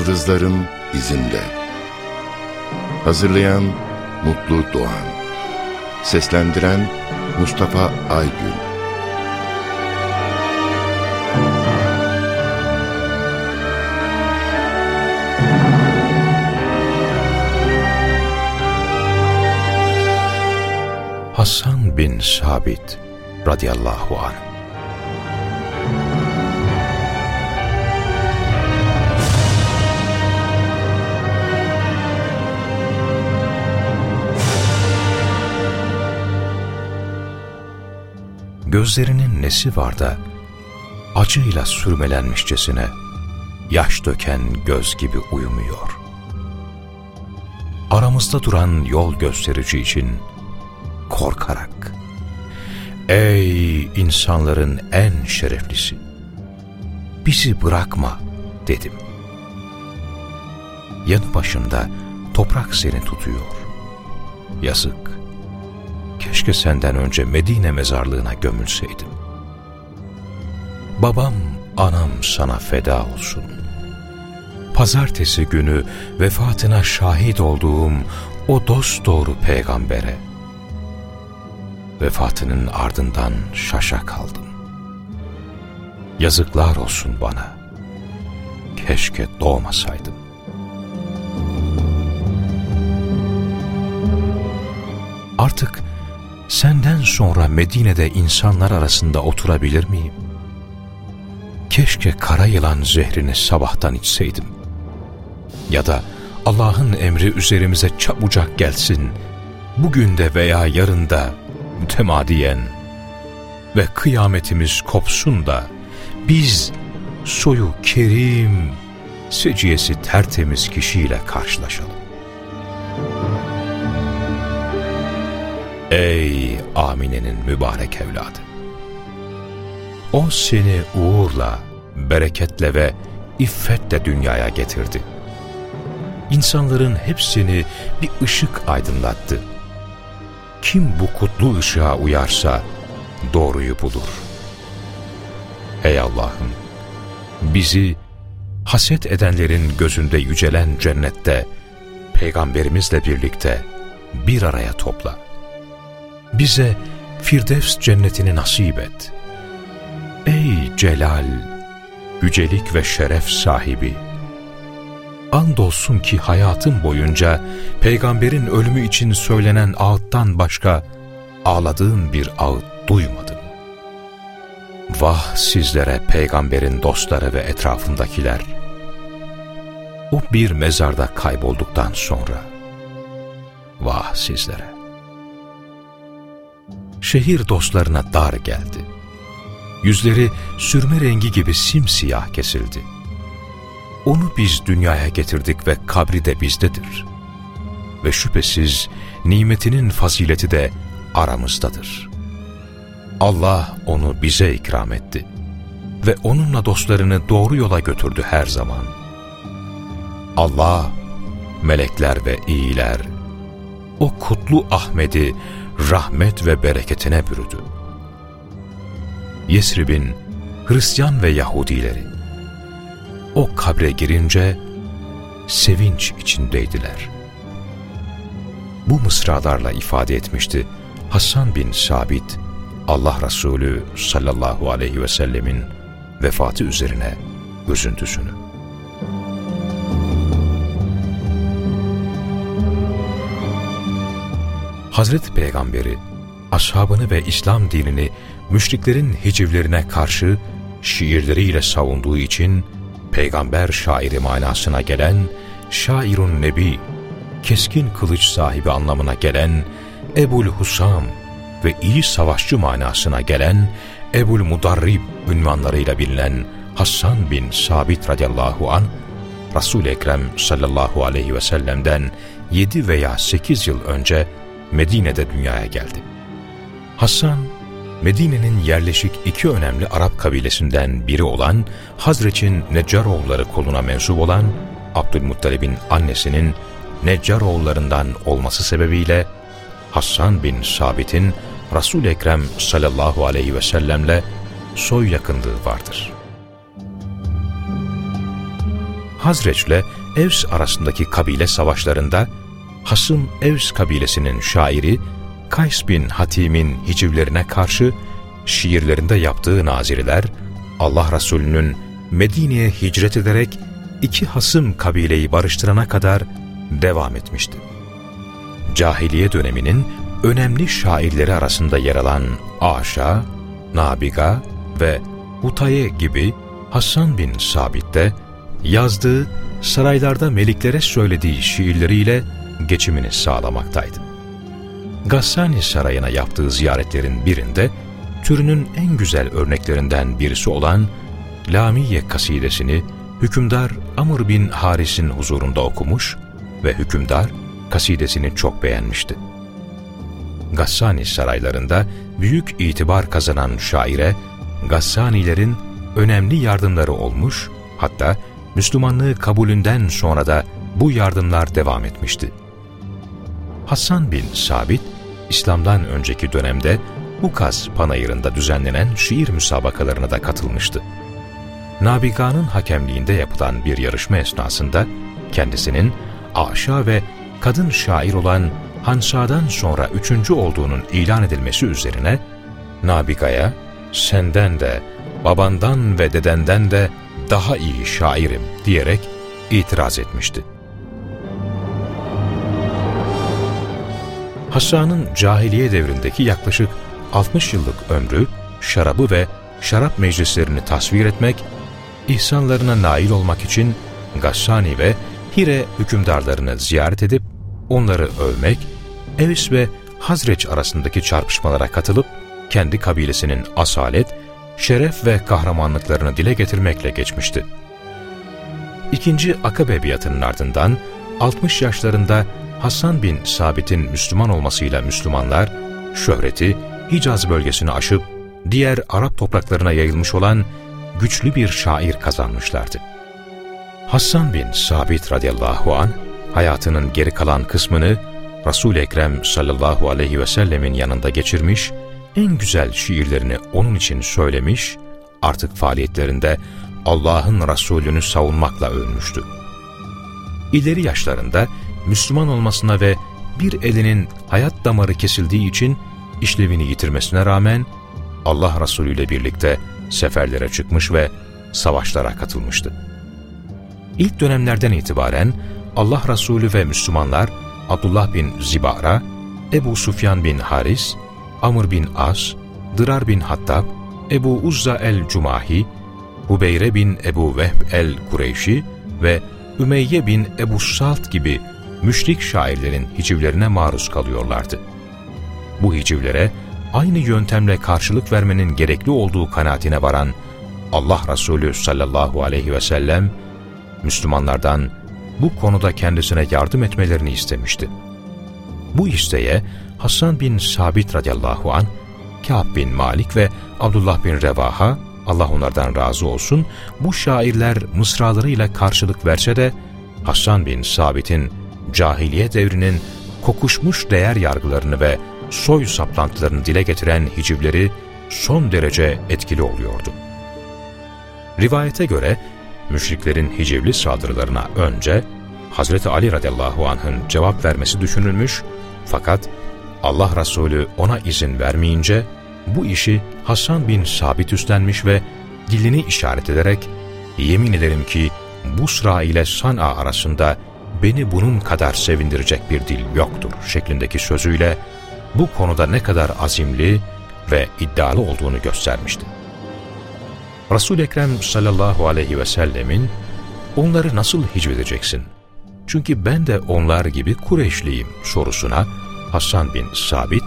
Yıldızların izinde. Hazırlayan Mutlu Doğan. Seslendiren Mustafa Aygün. Hasan bin Sabit radıyallahu anh Gözlerinin nesi var da acıyla sürmelenmişçesine yaş döken göz gibi uyumuyor. Aramızda duran yol gösterici için korkarak Ey insanların en şereflisi! Bizi bırakma dedim. Yanı başımda toprak seni tutuyor. Yazık. Keşke senden önce Medine mezarlığına gömülseydim. Babam, anam sana feda olsun. Pazartesi günü vefatına şahit olduğum o dost doğru peygambere, vefatının ardından şaşa kaldım. Yazıklar olsun bana. Keşke doğmasaydım. Artık senden sonra Medine'de insanlar arasında oturabilir miyim? Keşke kara yılan zehrini sabahtan içseydim. Ya da Allah'ın emri üzerimize çabucak gelsin, bugün de veya yarın da mütemadiyen ve kıyametimiz kopsun da biz soyu kerim, seciyesi tertemiz kişiyle karşılaşalım. Ey Amine'nin mübarek evladı! O seni uğurla, bereketle ve iffetle dünyaya getirdi. İnsanların hepsini bir ışık aydınlattı. Kim bu kutlu ışığa uyarsa doğruyu bulur. Ey Allah'ım! Bizi haset edenlerin gözünde yücelen cennette Peygamberimizle birlikte bir araya topla. Bize Firdevs cennetini nasip et. Ey celal, yücelik ve şeref sahibi! Andolsun ki hayatım boyunca peygamberin ölümü için söylenen ağıttan başka ağladığım bir ağıt duymadım. Vah sizlere peygamberin dostları ve etrafındakiler! O bir mezarda kaybolduktan sonra, vah sizlere! Şehir dostlarına dar geldi. Yüzleri sürme rengi gibi simsiyah kesildi. Onu biz dünyaya getirdik ve kabri de bizdedir. Ve şüphesiz nimetinin fazileti de aramızdadır. Allah onu bize ikram etti ve onunla dostlarını doğru yola götürdü her zaman. Allah, melekler ve iyiler, o kutlu Ahmet'i rahmet ve bereketine bürüdü. Yesrib'in Hristiyan ve Yahudileri, o kabre girince sevinç içindeydiler. Bu mısralarla ifade etmişti Hasan bin Sabit, Allah Resulü sallallahu aleyhi ve sellemin vefatı üzerine üzüntüsünü. Hazreti Peygamberi, ashabını ve İslam dinini müşriklerin hicivlerine karşı şiirleriyle savunduğu için peygamber şairi manasına gelen şairun nebi, keskin kılıç sahibi anlamına gelen Ebul Husam ve iyi savaşçı manasına gelen Ebul Mudarrib ünvanlarıyla bilinen Hasan bin Sabit radıyallahu an Resul-i Ekrem sallallahu aleyhi ve sellem'den 7 veya 8 yıl önce Medine'de dünyaya geldi. Hasan Medine'nin yerleşik iki önemli Arap kabilesinden biri olan Hazreç'in Neccaroğulları koluna mensup olan Abdülmuttalib'in annesinin Neccaroğullarından olması sebebiyle Hasan bin Sabit'in Resul-i Ekrem sallallahu aleyhi ve sellemle soy yakınlığı vardır. Hazreç ile Evs arasındaki kabile savaşlarında Hasım Evs kabilesinin şairi Kays bin Hatim'in hicivlerine karşı şiirlerinde yaptığı nazireler Allah Resulü'nün Medine'ye hicret ederek iki hasım kabileyi barıştırana kadar devam etmişti. Cahiliye döneminin önemli şairleri arasında yer alan Aşa, Nabiga ve Hutaye gibi Hasan bin Sabit de yazdığı saraylarda meliklere söylediği şiirleriyle geçimini sağlamaktaydı. Gassani Sarayı'na yaptığı ziyaretlerin birinde türünün en güzel örneklerinden birisi olan Lamiye kasidesini hükümdar Amr bin Haris'in huzurunda okumuş ve hükümdar kasidesini çok beğenmişti. Gassani saraylarında büyük itibar kazanan şaire, Gassanilerin önemli yardımları olmuş, hatta Müslümanlığı kabulünden sonra da bu yardımlar devam etmişti. Hasan bin Sabit, İslam'dan önceki dönemde Ukaz Panayırı'nda düzenlenen şiir müsabakalarına da katılmıştı. Nabiga'nın hakemliğinde yapılan bir yarışma esnasında kendisinin aşağı ve kadın şair olan Hansa'dan sonra üçüncü olduğunun ilan edilmesi üzerine Nabiga'ya senden de babandan ve dedenden de daha iyi şairim diyerek itiraz etmişti. Hasan'ın cahiliye devrindeki yaklaşık 60 yıllık ömrü şarabı ve şarap meclislerini tasvir etmek, ihsanlarına nail olmak için Gassani ve Hire hükümdarlarını ziyaret edip onları övmek, Evis ve Hazreç arasındaki çarpışmalara katılıp kendi kabilesinin asalet, şeref ve kahramanlıklarını dile getirmekle geçmişti. İkinci Akabe biatının ardından 60 yaşlarında Hasan bin Sabit'in Müslüman olmasıyla Müslümanlar, şöhreti Hicaz bölgesini aşıp diğer Arap topraklarına yayılmış olan güçlü bir şair kazanmışlardı. Hasan bin Sabit radıyallahu an hayatının geri kalan kısmını Resul-i Ekrem sallallahu aleyhi ve sellemin yanında geçirmiş, en güzel şiirlerini onun için söylemiş, artık faaliyetlerinde Allah'ın Resulünü savunmakla ölmüştü. İleri yaşlarında Müslüman olmasına ve bir elinin hayat damarı kesildiği için işlevini yitirmesine rağmen Allah Resulü ile birlikte seferlere çıkmış ve savaşlara katılmıştı. İlk dönemlerden itibaren Allah Resulü ve Müslümanlar Abdullah bin Zibara, Ebu Sufyan bin Haris, Amr bin As, Dırar bin Hattab, Ebu Uzza el-Cumahi, Hubeyre bin Ebu Vehb el-Kureyşi ve Ümeyye bin Ebu Salt gibi müşrik şairlerin hicivlerine maruz kalıyorlardı. Bu hicivlere aynı yöntemle karşılık vermenin gerekli olduğu kanaatine varan Allah Resulü sallallahu aleyhi ve sellem, Müslümanlardan bu konuda kendisine yardım etmelerini istemişti. Bu isteğe Hasan bin Sabit radıyallahu an, Kâb bin Malik ve Abdullah bin Revaha, Allah onlardan razı olsun, bu şairler mısralarıyla karşılık verse de, Hasan bin Sabit'in cahiliye devrinin kokuşmuş değer yargılarını ve soy saplantılarını dile getiren hicivleri son derece etkili oluyordu. Rivayete göre müşriklerin hicivli saldırılarına önce Hazreti Ali radıyallahu anh'ın cevap vermesi düşünülmüş fakat Allah Resulü ona izin vermeyince bu işi Hasan bin Sabit üstlenmiş ve dilini işaret ederek yemin ederim ki Busra ile San'a arasında beni bunun kadar sevindirecek bir dil yoktur şeklindeki sözüyle bu konuda ne kadar azimli ve iddialı olduğunu göstermişti. Resul-i Ekrem sallallahu aleyhi ve sellemin onları nasıl hicvedeceksin? Çünkü ben de onlar gibi Kureyşliyim sorusuna Hasan bin Sabit,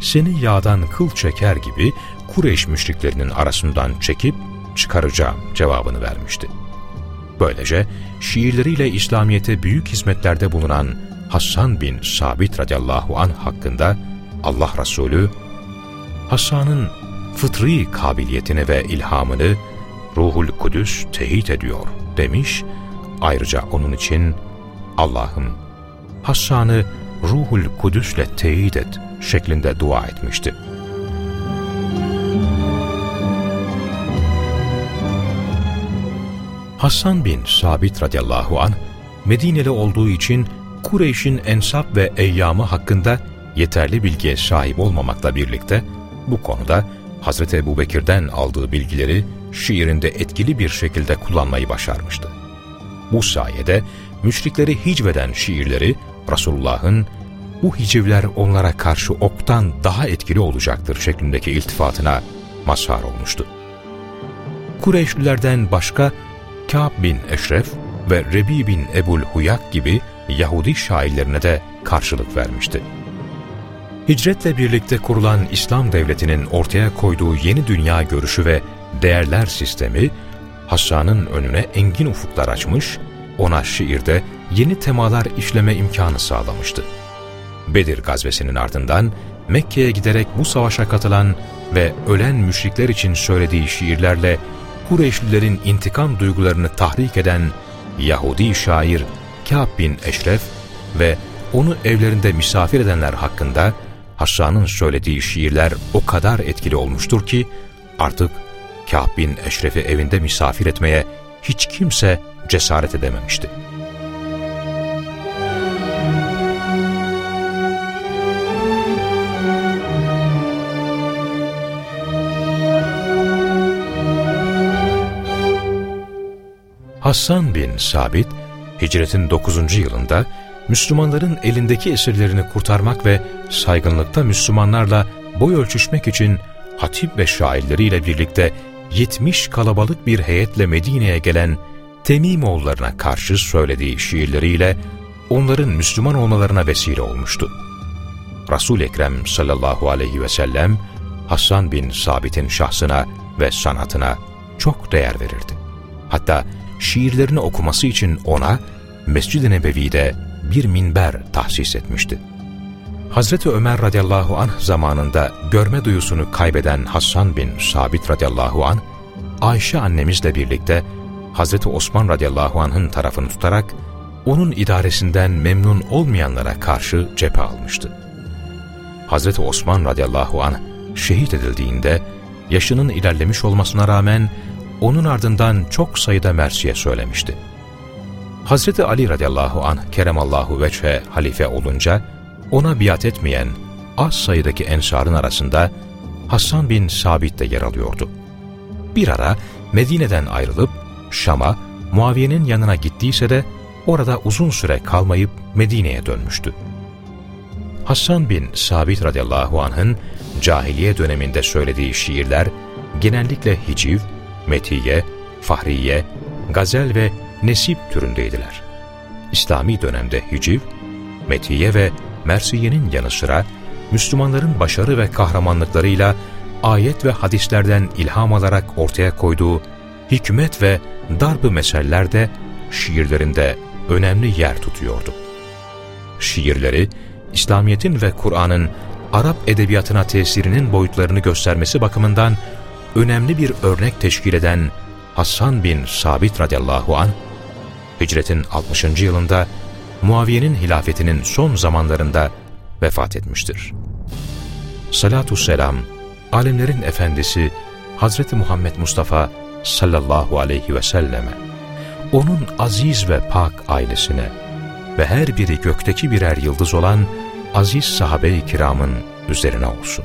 seni yağdan kıl çeker gibi Kureyş müşriklerinin arasından çekip çıkaracağım cevabını vermişti. Böylece şiirleriyle İslamiyet'e büyük hizmetlerde bulunan Hasan bin Sabit radıyallahu an hakkında Allah Resulü, Hasan'ın fıtri kabiliyetini ve ilhamını Ruhul Kudüs teyit ediyor demiş. Ayrıca onun için Allah'ım Hassan'ı Ruhul Kudüs'le teyit et şeklinde dua etmişti. Hassan bin Sabit radıyallahu an Medineli olduğu için Kureyş'in ensap ve eyyamı hakkında yeterli bilgiye sahip olmamakla birlikte bu konuda Hazreti Ebu Bekir'den aldığı bilgileri şiirinde etkili bir şekilde kullanmayı başarmıştı. Bu sayede müşrikleri hicveden şiirleri Resulullah'ın bu hicivler onlara karşı oktan daha etkili olacaktır şeklindeki iltifatına mazhar olmuştu. Kureyşlilerden başka Kâb bin Eşref ve Rebi bin Ebul Huyak gibi Yahudi şairlerine de karşılık vermişti. Hicretle birlikte kurulan İslam devletinin ortaya koyduğu yeni dünya görüşü ve değerler sistemi, Hassan'ın önüne engin ufuklar açmış, ona şiirde yeni temalar işleme imkanı sağlamıştı. Bedir gazvesinin ardından Mekke'ye giderek bu savaşa katılan ve ölen müşrikler için söylediği şiirlerle Kureyşlilerin intikam duygularını tahrik eden Yahudi şair Kâb bin Eşref ve onu evlerinde misafir edenler hakkında Hassan'ın söylediği şiirler o kadar etkili olmuştur ki artık Kâb bin Eşref'i evinde misafir etmeye hiç kimse cesaret edememişti. Hassan bin Sabit, hicretin 9. yılında Müslümanların elindeki esirlerini kurtarmak ve saygınlıkta Müslümanlarla boy ölçüşmek için hatip ve şairleriyle birlikte 70 kalabalık bir heyetle Medine'ye gelen Temimoğullarına karşı söylediği şiirleriyle onların Müslüman olmalarına vesile olmuştu. resul Ekrem sallallahu aleyhi ve sellem Hasan bin Sabit'in şahsına ve sanatına çok değer verirdi. Hatta şiirlerini okuması için ona Mescid-i Nebevi'de bir minber tahsis etmişti. Hazreti Ömer radıyallahu anh zamanında görme duyusunu kaybeden Hasan bin Sabit radıyallahu anh, Ayşe annemizle birlikte Hazreti Osman radıyallahu anh'ın tarafını tutarak onun idaresinden memnun olmayanlara karşı cephe almıştı. Hazreti Osman radıyallahu anh şehit edildiğinde yaşının ilerlemiş olmasına rağmen onun ardından çok sayıda mersiye söylemişti. Hazreti Ali radıyallahu anh keremallahu veçhe halife olunca ona biat etmeyen az sayıdaki ensarın arasında Hasan bin Sabit de yer alıyordu. Bir ara Medine'den ayrılıp Şam'a, Muaviye'nin yanına gittiyse de orada uzun süre kalmayıp Medine'ye dönmüştü. Hasan bin Sabit radıyallahu anh'ın cahiliye döneminde söylediği şiirler genellikle hiciv, metiye, fahriye, gazel ve nesip türündeydiler. İslami dönemde hiciv, metiye ve mersiyenin yanı sıra Müslümanların başarı ve kahramanlıklarıyla ayet ve hadislerden ilham alarak ortaya koyduğu hikmet ve darb-ı de şiirlerinde önemli yer tutuyordu. Şiirleri, İslamiyet'in ve Kur'an'ın Arap edebiyatına tesirinin boyutlarını göstermesi bakımından önemli bir örnek teşkil eden Hasan bin Sabit radıyallahu an hicretin 60. yılında Muaviye'nin hilafetinin son zamanlarında vefat etmiştir. Salatü selam, alemlerin efendisi Hazreti Muhammed Mustafa sallallahu aleyhi ve selleme, onun aziz ve pak ailesine ve her biri gökteki birer yıldız olan aziz sahabe-i kiramın üzerine olsun.